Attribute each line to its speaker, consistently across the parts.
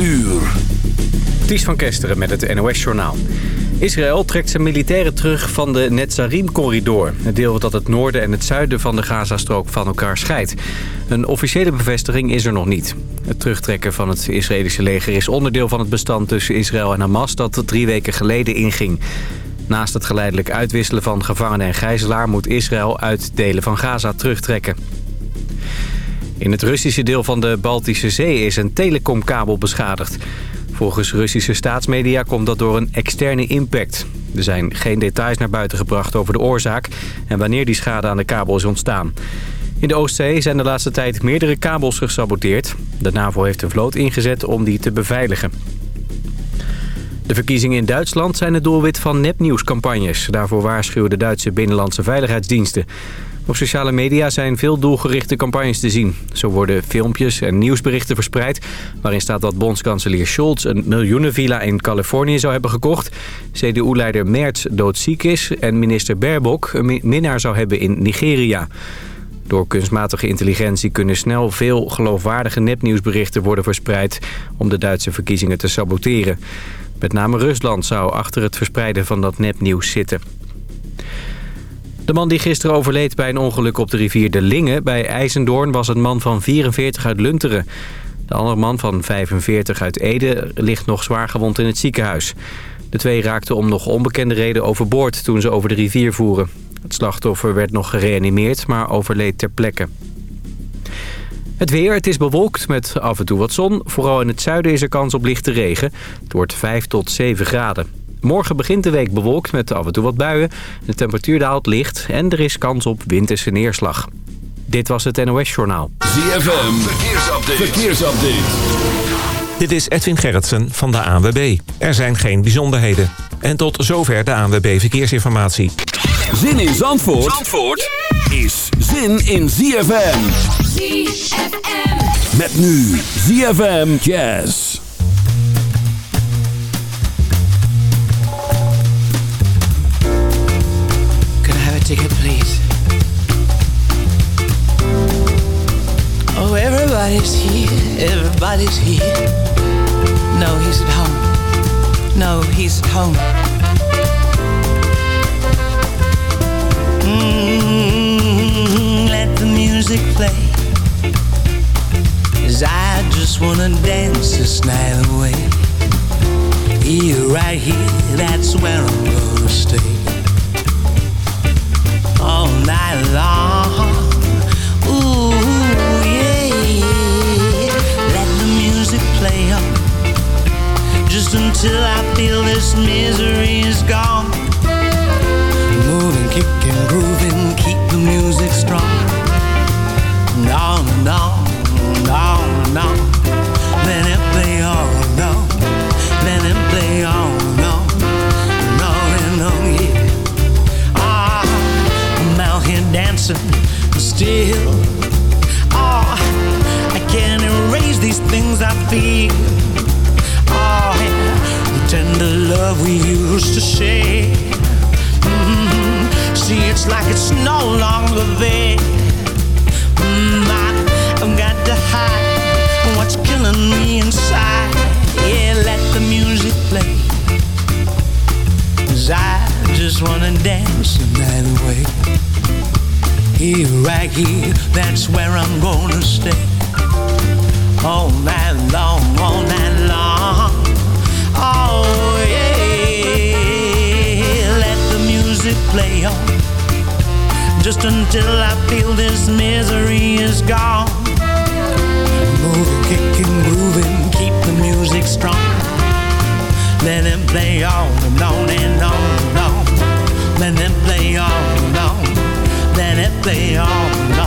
Speaker 1: uur.
Speaker 2: Ties van Kesteren met het NOS-journaal. Israël trekt zijn militairen terug van de Netzarim-corridor. Het deel dat het noorden en het zuiden van de Gazastrook van elkaar scheidt. Een officiële bevestiging is er nog niet. Het terugtrekken van het Israëlische leger is onderdeel van het bestand tussen Israël en Hamas... dat drie weken geleden inging. Naast het geleidelijk uitwisselen van gevangenen en gijzelaar... moet Israël uit delen van Gaza terugtrekken. In het Russische deel van de Baltische Zee is een telecomkabel beschadigd. Volgens Russische staatsmedia komt dat door een externe impact. Er zijn geen details naar buiten gebracht over de oorzaak... en wanneer die schade aan de kabel is ontstaan. In de Oostzee zijn de laatste tijd meerdere kabels gesaboteerd. De NAVO heeft een vloot ingezet om die te beveiligen. De verkiezingen in Duitsland zijn het doelwit van nepnieuwscampagnes. Daarvoor waarschuwen de Duitse binnenlandse veiligheidsdiensten. Op sociale media zijn veel doelgerichte campagnes te zien. Zo worden filmpjes en nieuwsberichten verspreid... waarin staat dat bondskanselier Scholz een miljoenenvilla in Californië zou hebben gekocht... CDU-leider Merz doodziek is en minister Baerbock een minnaar zou hebben in Nigeria. Door kunstmatige intelligentie kunnen snel veel geloofwaardige nepnieuwsberichten worden verspreid... om de Duitse verkiezingen te saboteren. Met name Rusland zou achter het verspreiden van dat nepnieuws zitten. De man die gisteren overleed bij een ongeluk op de rivier De Linge bij IJzendoorn was een man van 44 uit Lunteren. De andere man van 45 uit Ede ligt nog zwaar gewond in het ziekenhuis. De twee raakten om nog onbekende reden overboord toen ze over de rivier voeren. Het slachtoffer werd nog gereanimeerd, maar overleed ter plekke. Het weer, het is bewolkt met af en toe wat zon. Vooral in het zuiden is er kans op lichte regen. Het wordt 5 tot 7 graden. Morgen begint de week bewolkt met af en toe wat buien. De temperatuur daalt licht en er is kans op winterse neerslag. Dit was het NOS Journaal.
Speaker 1: ZFM, verkeersupdate. verkeersupdate.
Speaker 3: Dit is Edwin Gerritsen van de ANWB. Er zijn geen bijzonderheden. En tot zover de ANWB Verkeersinformatie.
Speaker 1: Zin in Zandvoort, Zandvoort is zin in ZFM.
Speaker 4: ZFM.
Speaker 1: Met nu ZFM Jazz.
Speaker 5: Everybody's here, everybody's here. No, he's at home. No, he's at home. Mm, let the music play. Cause I just wanna dance this night away. Here, right here, that's where I'm gonna stay all night long. Until I feel this misery is gone. Moving, kicking, grooving, keep the music strong. No, no, no, no. Let it play on, no. Let it play on, no. No, no, yeah. Ah, I'm out here dancing still. Oh, I can't erase these things I feel. Love we used to share. Mm, see, it's like it's no longer there. Mm, I, I've got to hide what's killing me inside. Yeah, let the music play. 'Cause I just wanna dance the night away. Here, right here, that's where I'm gonna stay. All night long, all night long. Music play on. Just until I feel this misery is gone. Moving, kicking, grooving, keep the music strong. Let it play on and on and on and on. Let it play on and on. Let it play on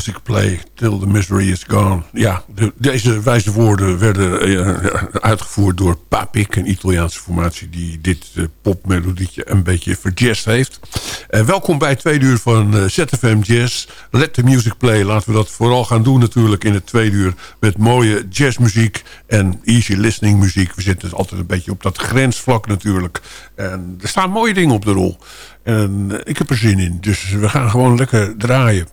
Speaker 5: music play
Speaker 4: till the misery is gone. Ja, de, deze wijze woorden werden uh, uitgevoerd door Papik, een Italiaanse formatie die dit uh, popmelodietje een beetje verjazzed heeft. Uh, welkom bij tweede uur van ZFM Jazz. Let the music play. Laten we dat vooral gaan doen natuurlijk in het tweede uur met mooie jazzmuziek en easy listening muziek. We zitten altijd een beetje op dat grensvlak natuurlijk. En er staan mooie dingen op de rol. En ik heb er zin in. Dus we gaan gewoon lekker draaien.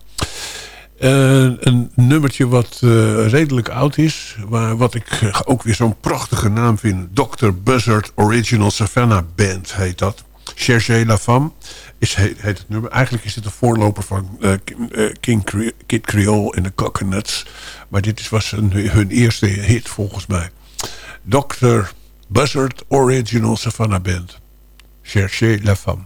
Speaker 4: Uh, een nummertje wat uh, redelijk oud is. Maar wat ik ook weer zo'n prachtige naam vind. Dr. Buzzard Original Savannah Band heet dat. Cherchez la Femme is, heet, het nummer. Eigenlijk is dit een voorloper van King Cre Kid Creole en de Coconuts. Maar dit was een, hun eerste hit volgens mij. Dr. Buzzard Original Savannah Band. Cherchez la Femme.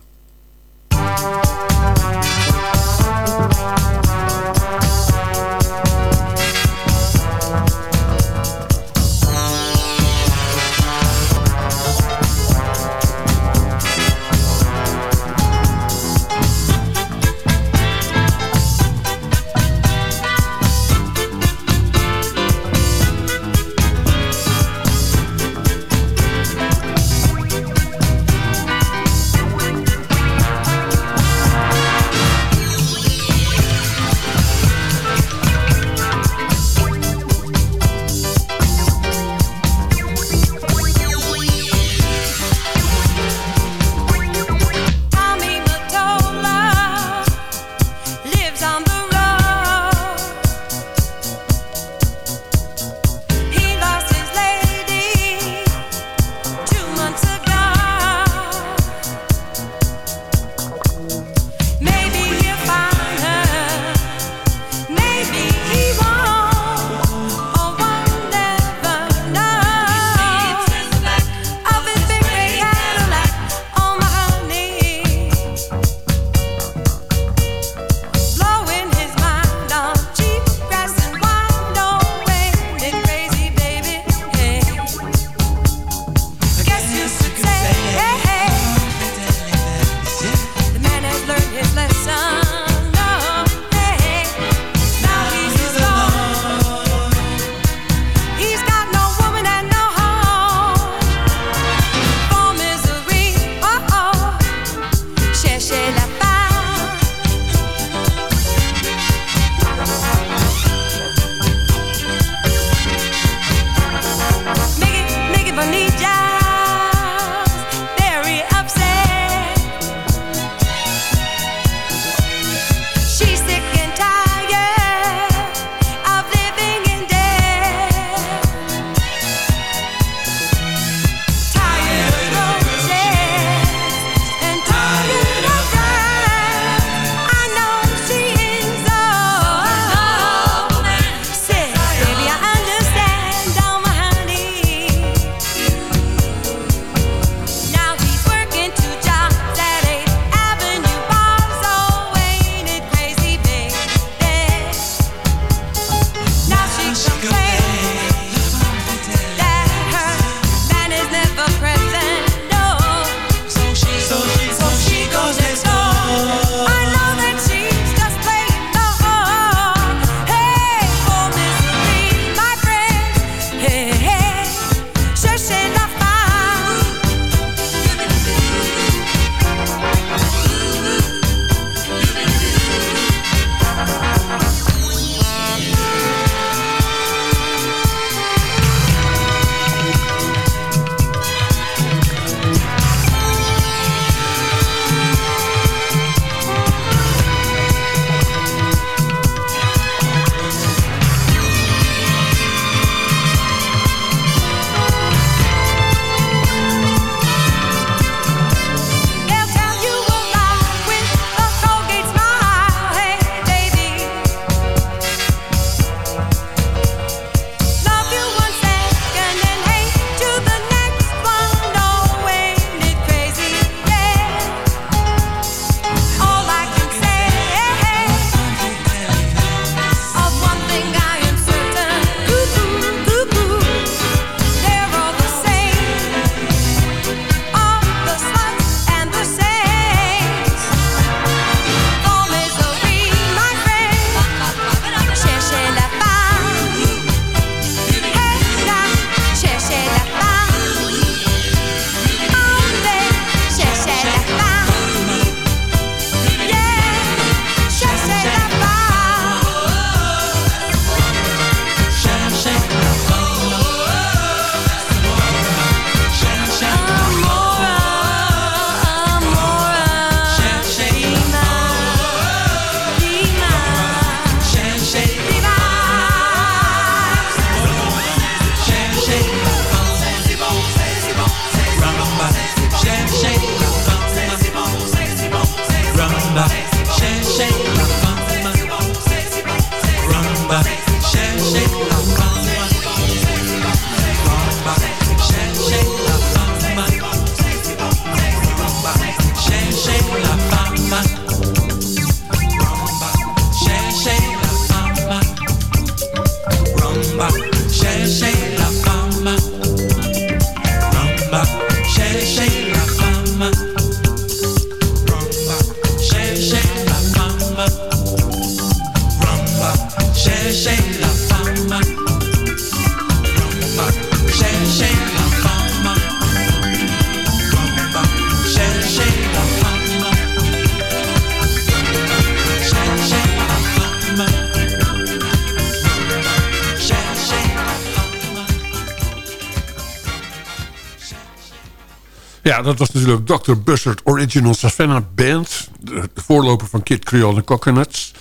Speaker 4: Ja, dat was natuurlijk Dr. Buzzard Original Savannah Band. De, voorloper van Kid Creole en Coconuts.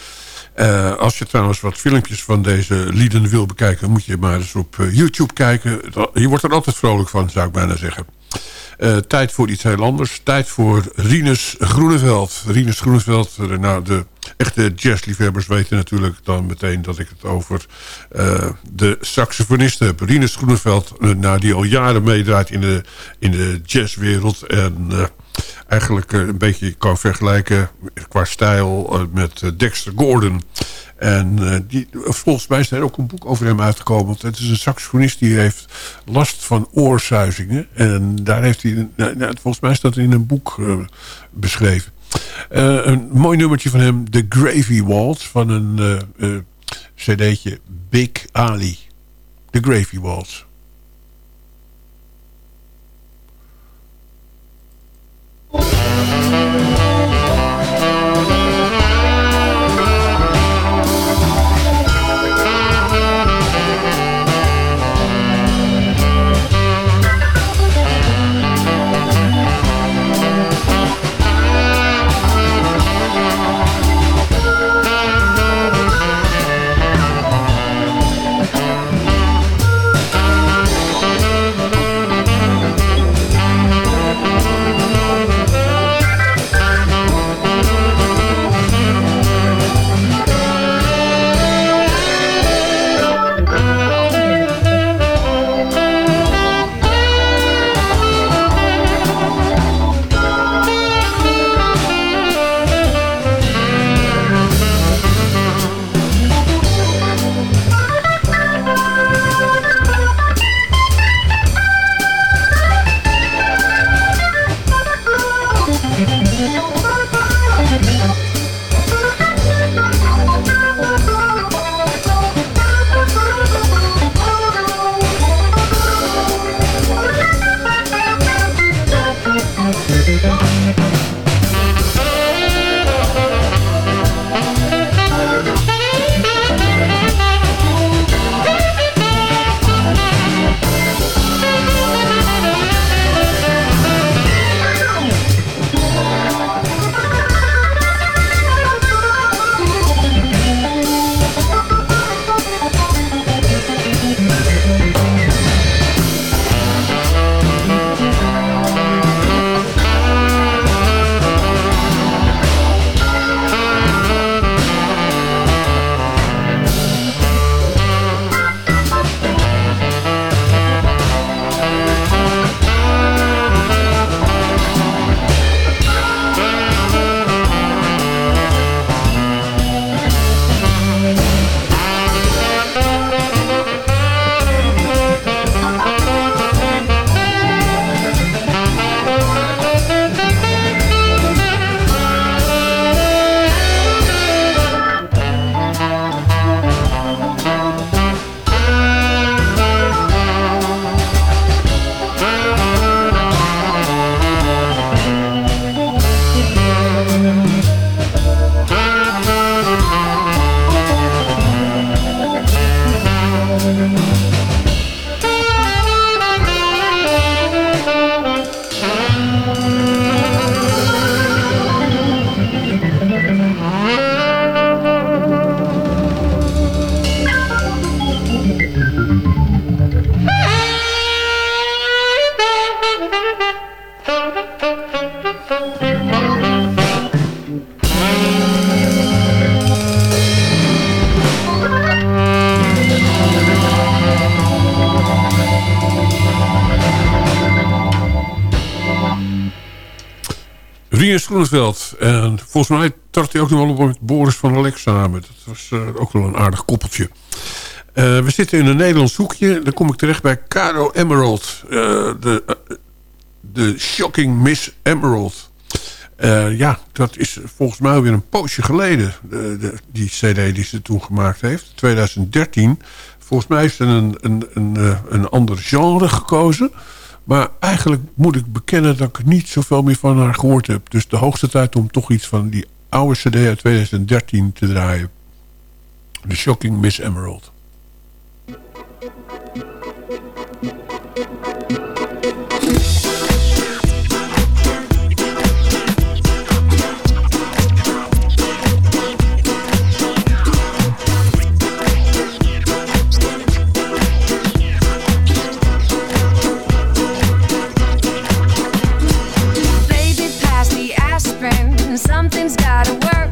Speaker 4: Uh, als je trouwens wat filmpjes van deze lieden wil bekijken... moet je maar eens op uh, YouTube kijken. Je wordt er altijd vrolijk van, zou ik bijna zeggen. Uh, tijd voor iets heel anders. Tijd voor Rinus Groeneveld. Rinus Groeneveld, nou, de echte jazzliefhebbers weten natuurlijk dan meteen... dat ik het over de saxofonist heb. Rinus Groeneveld, nou, die al jaren meedraait in de, in de jazzwereld... en eigenlijk een beetje kan vergelijken qua stijl met Dexter Gordon. En die, volgens mij is er ook een boek over hem uitgekomen. Want het is een saxofonist die heeft last van oorzuizingen. En daar heeft hij, nou, volgens mij is dat in een boek uh, beschreven. Uh, een mooi nummertje van hem, The Gravy Waltz, van een cd'tje Big Ali. The Gravy Waltz. Rinus Groeneveld. En volgens mij trad hij ook nog wel met Boris van Alex samen. Dat was uh, ook wel een aardig koppeltje. Uh, we zitten in een Nederlands hoekje. Dan kom ik terecht bij Caro Emerald. De, Shocking Miss Emerald. ja, dat is volgens mij weer een poosje geleden. De, die cd die ze toen gemaakt heeft. 2013. Volgens mij heeft ze een, een, een ander genre gekozen. Maar eigenlijk moet ik bekennen dat ik niet zoveel meer van haar gehoord heb. Dus de hoogste tijd om toch iets van die oude cd uit 2013 te draaien. The Shocking Miss Emerald. something's gotta work.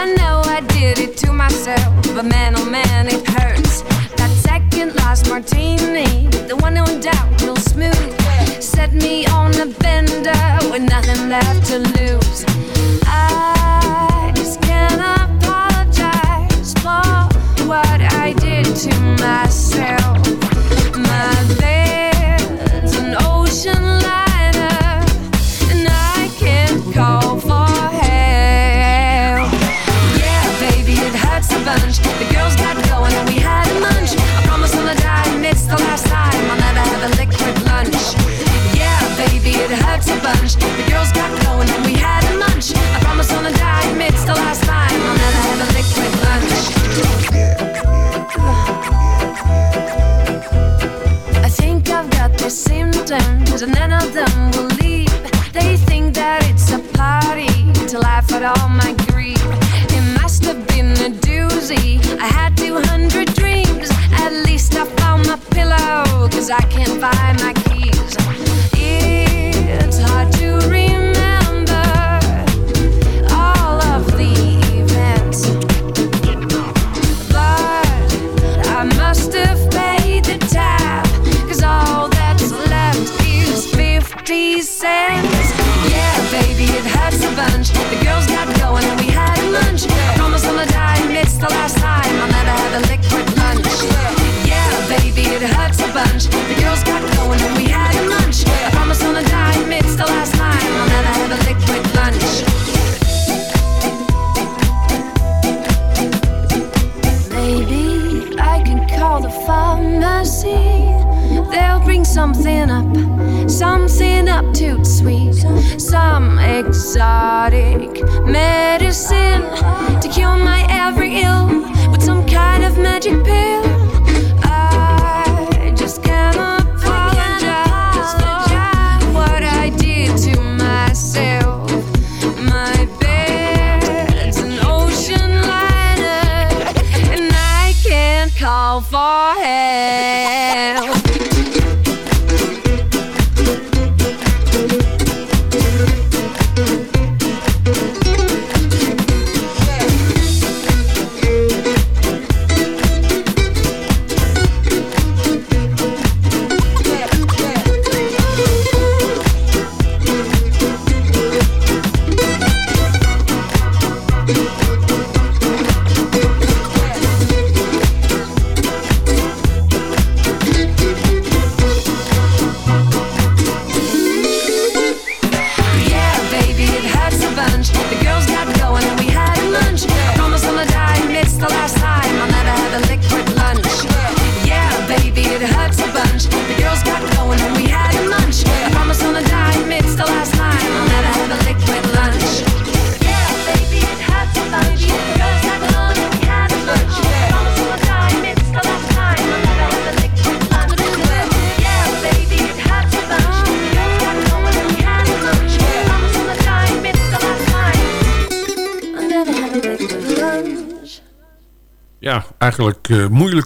Speaker 6: I know I did it to myself, but man, oh man, it hurts. That second last martini, the one on doubt, real smooth, set me on a bender with nothing left to lose. I just can't apologize for what I did to myself. My bed's an ocean.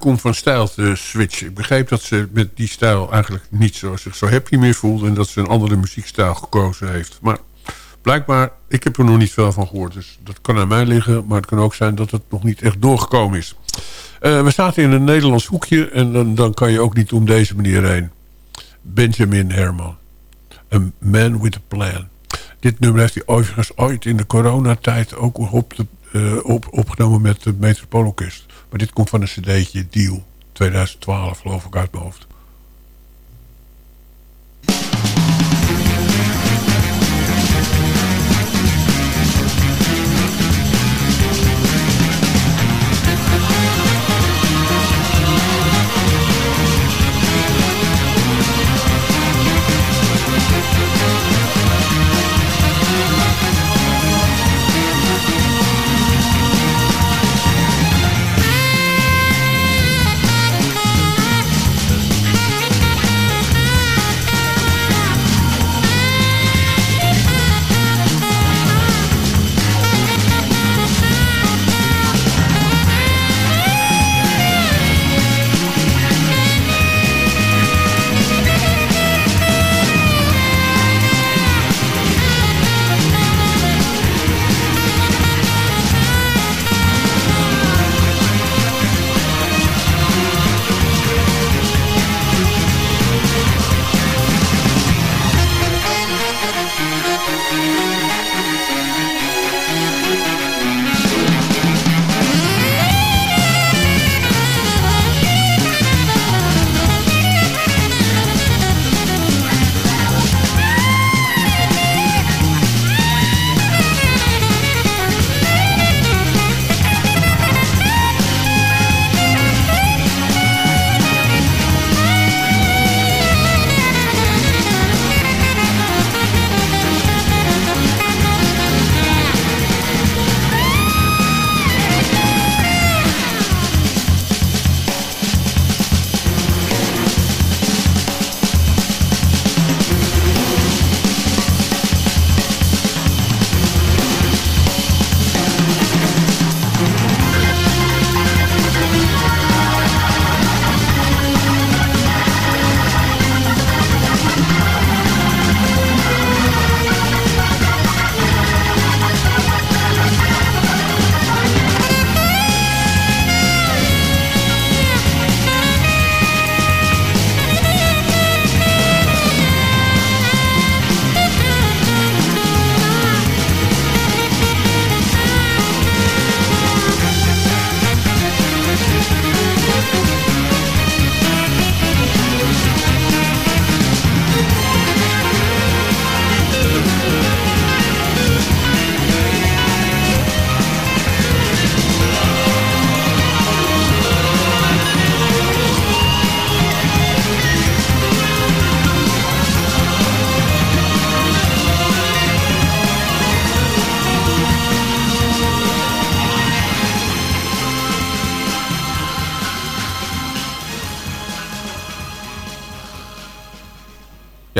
Speaker 4: Kom van stijl te switchen. Ik begreep dat ze met die stijl eigenlijk niet zo, zich zo happy meer voelde... en dat ze een andere muziekstijl gekozen heeft. Maar blijkbaar, ik heb er nog niet veel van gehoord. Dus dat kan aan mij liggen, maar het kan ook zijn dat het nog niet echt doorgekomen is. Eh, we zaten in een Nederlands hoekje en dan, dan kan je ook niet om deze manier heen. Benjamin Herman. A Man With A Plan. Dit nummer heeft hij overigens ooit in de coronatijd ook op eh, op, opgenomen met de Metropoolorkest. Maar dit komt van een cd'tje Deal 2012 geloof ik uit mijn hoofd.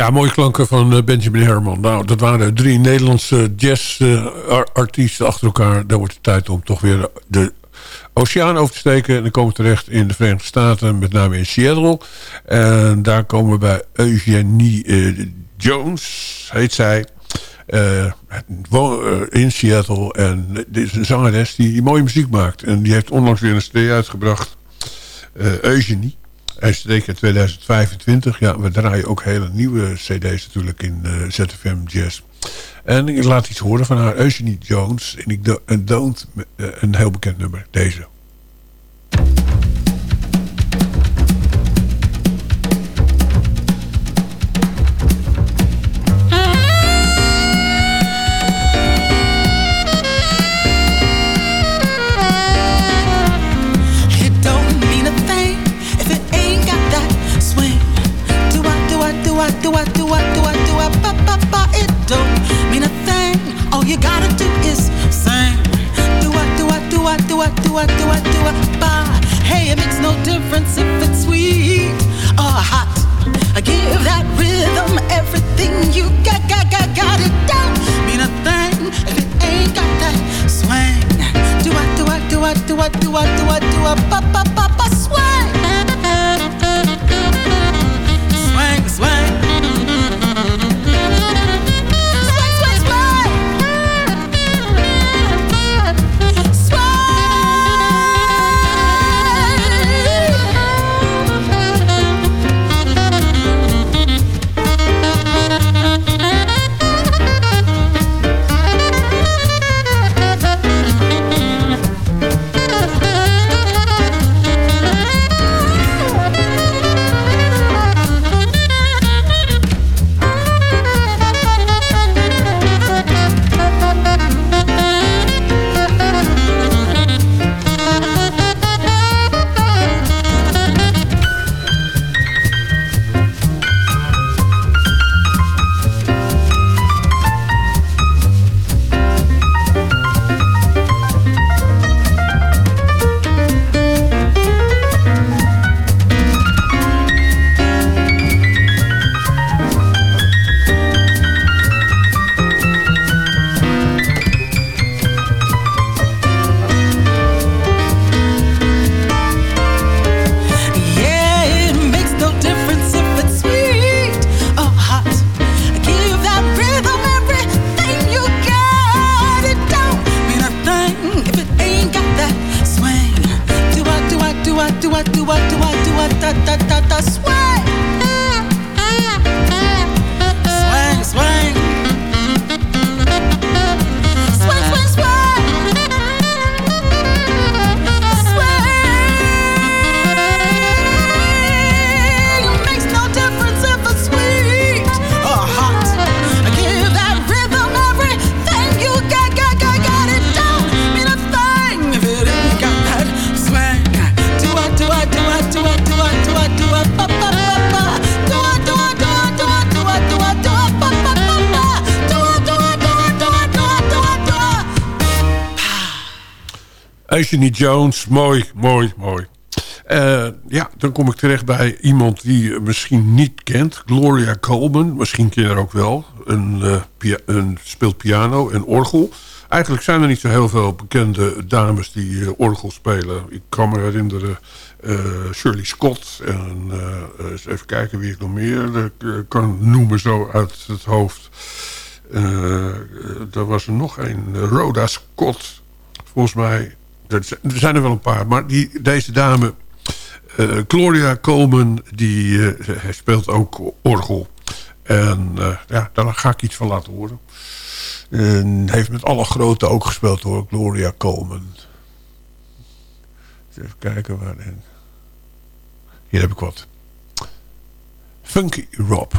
Speaker 5: Ja, mooie klanken van eh, Benjamin Herman. Nou, dat waren drie Nederlandse jazzartiesten achter elkaar. Dan wordt het tijd om toch weer de oceaan over te steken. En dan komen we terecht in de Verenigde Staten, met name in Seattle. En daar komen we bij Eugenie uh, Jones, heet zij. In Seattle. En dit is een zangeres die mooie muziek maakt. En die heeft onlangs weer een cd uitgebracht. Eugenie. In 2025. Ja, we draaien ook hele nieuwe cd's natuurlijk in uh, ZFM Jazz. En ik laat iets horen van haar, Eugenie Jones. En ik do don't, uh, een heel bekend nummer, deze.
Speaker 4: Eugenie Jones, mooi, mooi, mooi. Uh, ja, dan kom ik terecht bij iemand die je misschien niet kent. Gloria Coleman, misschien ken je haar ook wel. Een, pia een, speelt piano en orgel. Eigenlijk zijn er niet zo heel veel bekende dames die uh, orgel spelen. Ik kan me herinneren Shirley Scott. En eens even kijken wie ik nog meer kan noemen zo uit het hoofd. er was er nog een, Rhoda Scott. Volgens mij er zijn er wel een paar. Maar die, deze dame, uh, Gloria Coleman, die uh, speelt ook orgel. En uh, ja, daar ga ik iets van laten horen. En heeft met alle grote ook gespeeld hoor, Gloria Coleman. Even kijken waarin. Hier heb ik wat. Funky Rob.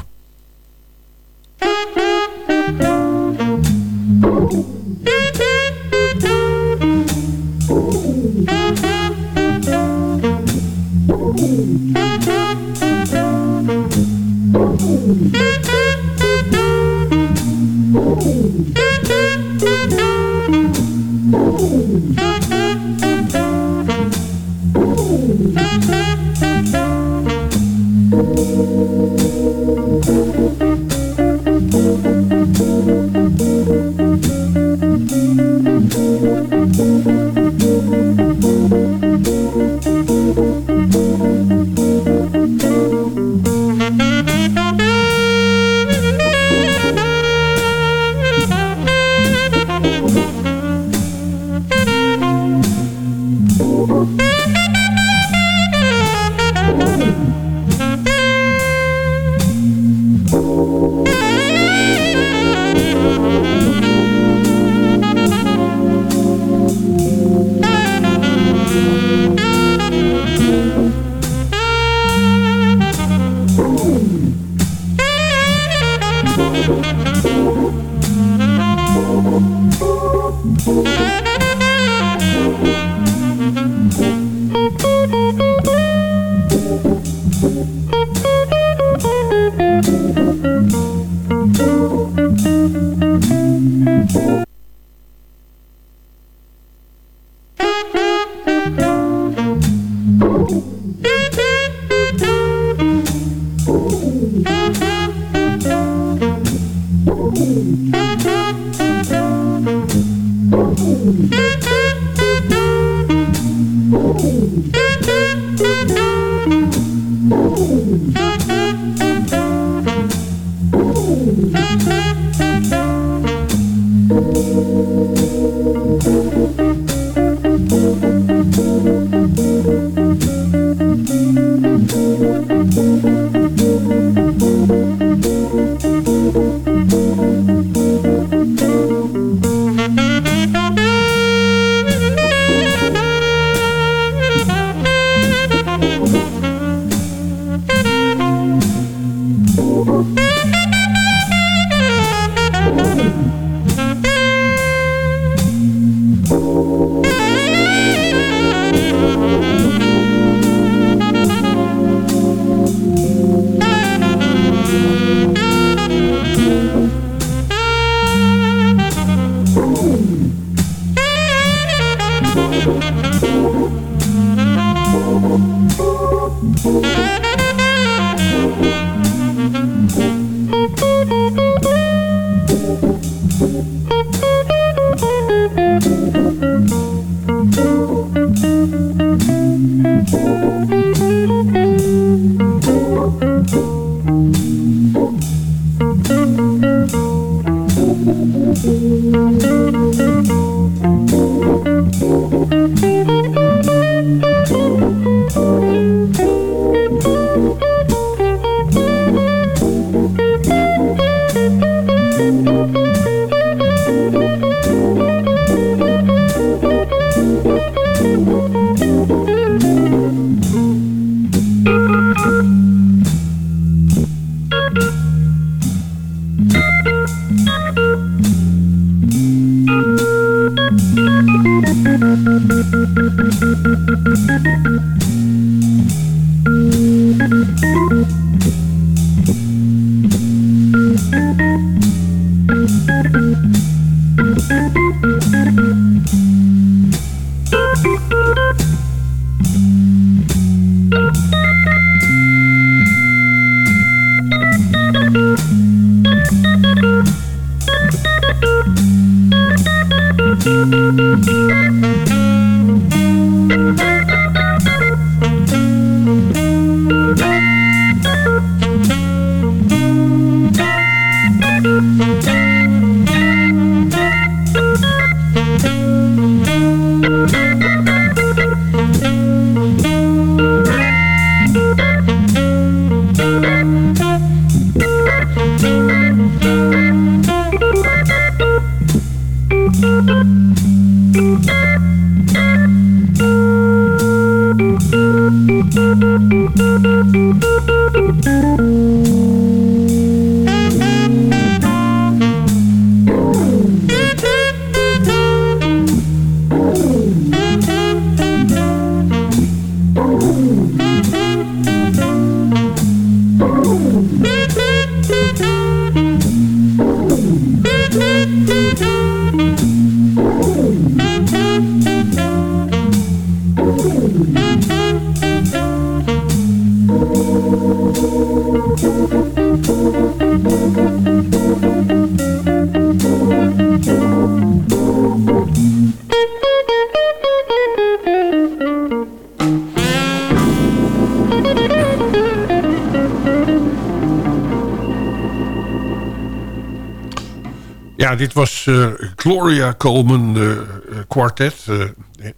Speaker 4: Ja, dit was eh, Gloria Coleman de eh, Quartet. Eh,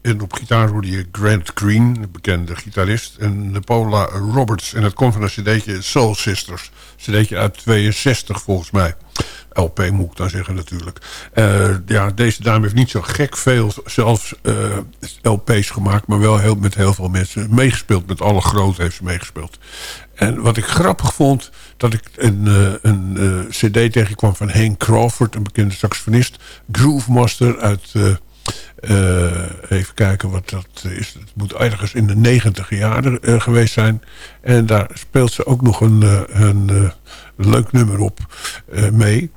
Speaker 4: en op gitaar hoorde je Grant Green, een bekende gitarist. En Paula Roberts. En dat komt van een cd'tje Soul Sisters. cd'tje uit 62 volgens mij. LP moet ik dan zeggen natuurlijk. ja, deze dame heeft niet zo gek veel zelfs LP's gemaakt. Maar wel heel, met heel veel mensen meegespeeld. Met alle grote heeft ze meegespeeld. En wat ik grappig vond, dat ik een, uh, een uh, cd tegenkwam van Hank Crawford, een bekende saxofonist. Groove Master uit, uh, even kijken wat dat is. Het moet ergens in de negentig jaren geweest zijn. En daar speelt ze ook nog een, een leuk nummer op mee.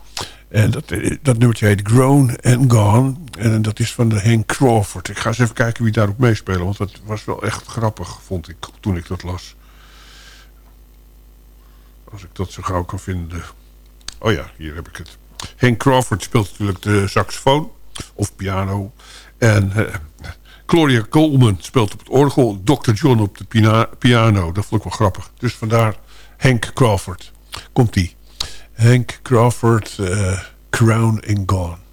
Speaker 4: En dat, dat nummertje heet Grown and Gone. En dat is van de Hank Crawford. Ik ga eens even kijken wie daarop meespelen. Want dat was wel echt grappig, vond ik, toen ik dat las. Als ik dat zo gauw kan vinden. Oh ja, hier heb ik het. Hank Crawford speelt natuurlijk de saxofoon. Of piano. En uh, Gloria Coleman speelt op het orgel. Dr. John op de piano. Dat vond ik wel grappig. Dus vandaar Hank Crawford. Komt-ie. Hank Crawford, uh, Crown and Gone.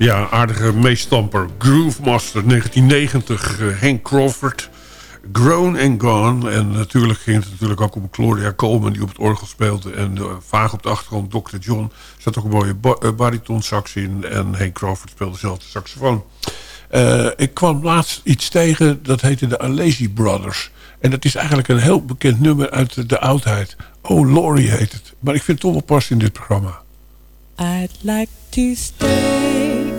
Speaker 4: Ja, aardige meestamper. Groove Master 1990, uh, Hank Crawford. Grown and Gone. En natuurlijk ging het natuurlijk ook om Gloria Coleman die op het orgel speelde. En uh, vaag op de achtergrond Dr. John. Zat ook een mooie ba uh, bariton sax in. En Hank Crawford speelde zelf de saxofoon. Uh, ik kwam laatst iets tegen, dat heette de Alesi Brothers. En dat is eigenlijk een heel bekend nummer uit de oudheid. Oh, Laurie heet het. Maar ik vind het toch wel pas in dit programma.
Speaker 7: I'd like to stay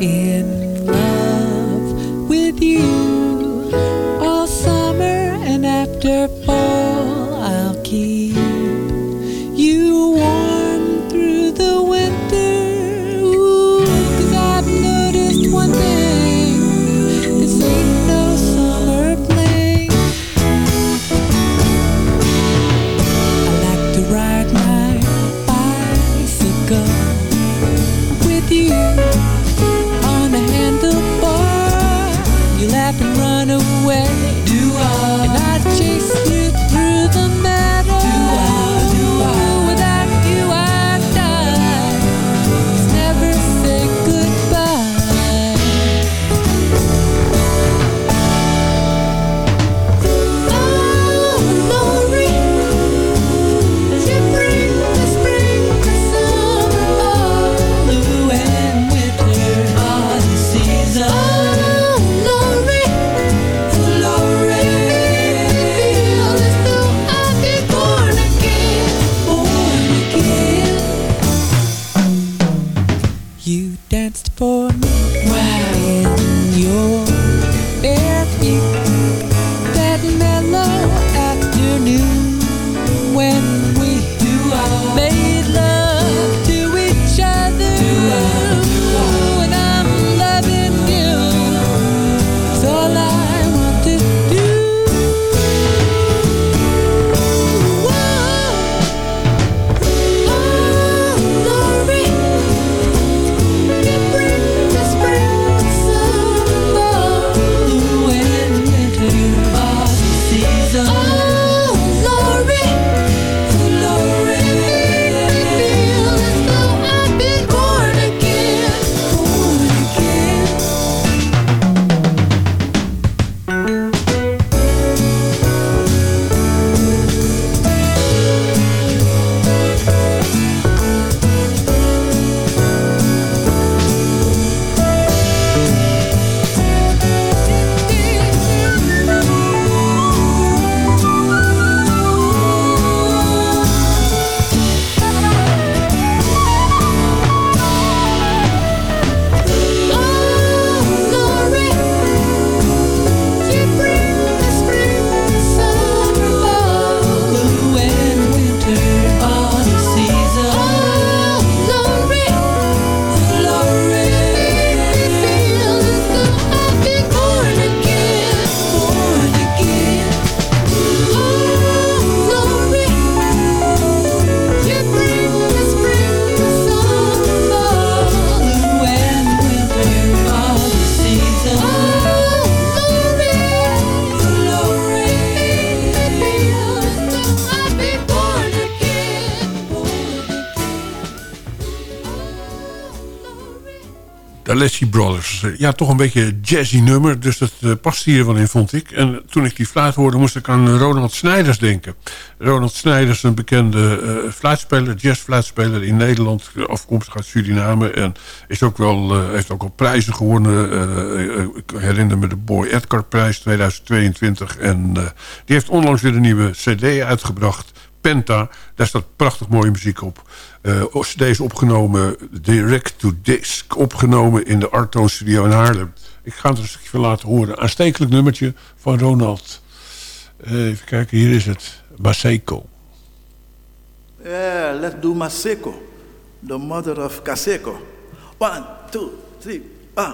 Speaker 7: in love with you
Speaker 4: Alessi Brothers. Eh, Ja, toch een beetje jazzy nummer. Dus dat uh, past hier wel in, vond ik. En toen ik die fluit hoorde, moest ik aan Ronald Snijders denken. Ronald Snijders, een bekende uh, fluitspeler, jazzfluitspeler in Nederland. Afkomstig uit Suriname. En is ook wel, heeft ook al prijzen gewonnen. ik herinner me de Boy Edgar prijs 2022. En die heeft onlangs weer een nieuwe cd uitgebracht. Penta, daar staat prachtig mooie muziek op. Uh, is opgenomen, direct to disc, opgenomen in de Artone Studio in Haarlem. Ik ga het er een stukje van laten horen. Aanstekelijk nummertje van Ronald. Uh, even kijken, hier is het. Maseko.
Speaker 8: Yeah, let's do Maseko, the mother of Kaseko. One, two, three, ah.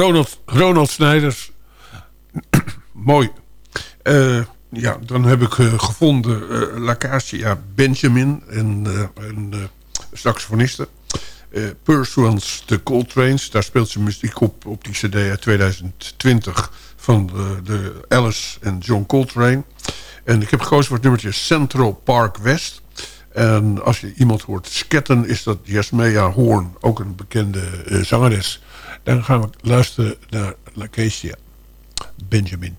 Speaker 9: Ronald, Ronald Snijders. Mooi. Eh, ja, dan heb ik eh, gevonden eh, uh, Lacasia Benjamin, een, saxofoniste. Pursuance de Coltrane's, daar speelt ze muziek op op die cd uit 2020 van de, de Alice en John Coltrane. En ik heb gekozen voor het nummertje Central Park West. En als je iemand hoort sketten, is dat Jasmea Horn, ook een bekende zangeres dan gaan we luisteren naar Lacasia Benjamin.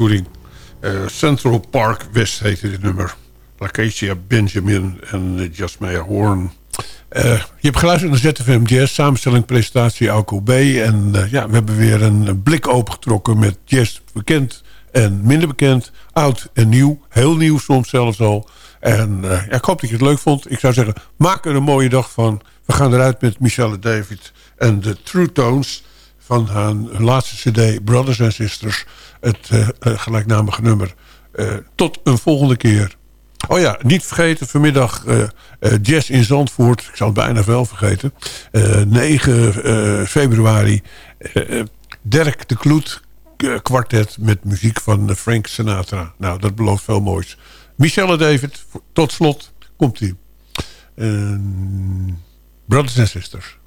Speaker 4: Eh,
Speaker 9: Central Park West heette dit nummer.
Speaker 4: Lacatia Benjamin en eh, Jasmea Horn. Eh, je hebt geluisterd naar ZFM Jazz, samenstelling, presentatie Alco B. En ja, we hebben weer een blik opengetrokken met jazz bekend en minder bekend. Oud en nieuw, heel nieuw soms zelfs al. En ja, ik hoop dat je het leuk vond. Ik zou zeggen, maak er een mooie dag van. We gaan eruit met Michelle David en de True Tones van hun laatste cd Brothers and Sisters. Het gelijknamige nummer. tot een volgende keer. Oh ja, niet vergeten, vanmiddag uh, Jazz in Zandvoort. Ik zal het bijna wel vergeten. Uh, 9 februari. Dirk de Kloet kwartet met muziek van Frank Sinatra. Nou, dat belooft veel moois. Michelle David, tot slot komt hij. Brothers and Sisters.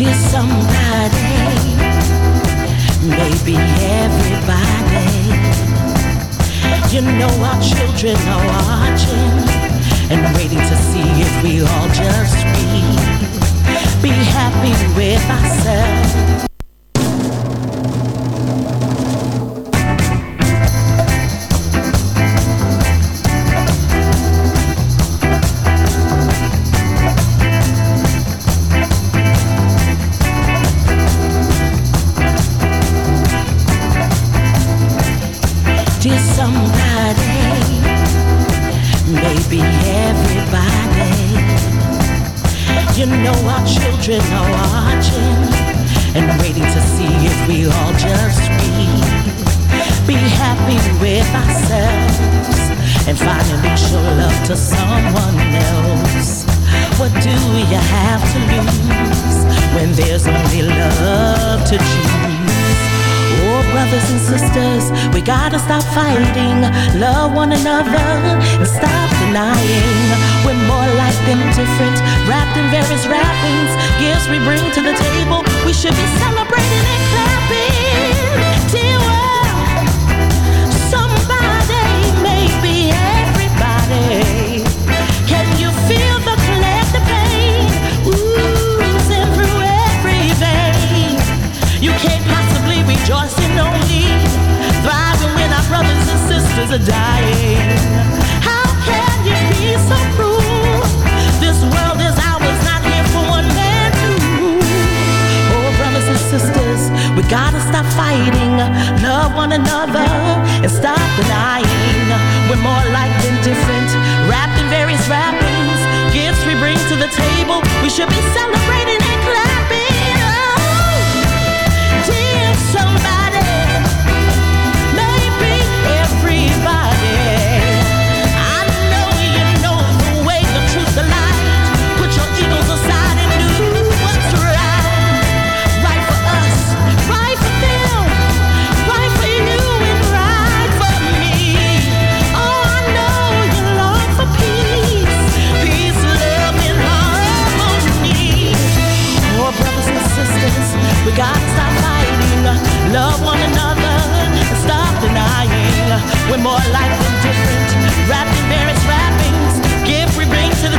Speaker 5: Dear somebody, maybe everybody. You know our children are watching and waiting to see if we all just be, be happy with ourselves. Somebody, maybe everybody. You know our children are watching and waiting to see if we all just be, be happy with ourselves and finally show love to someone else. What do you have to lose when there's only love to choose? Brothers and sisters, we gotta stop fighting, love one another, and stop denying. We're more like them different, wrapped in various wrappings. Gifts we bring to the table, we should be celebrating and How can you be so cruel? This world is ours, not here for one man to. Oh, brothers and sisters, we gotta stop fighting, love one another, and stop denying. We're more like than different, wrapped in various wrappings. Gifts we bring to the table, we should be celebrating We're more like than different, wrapped in various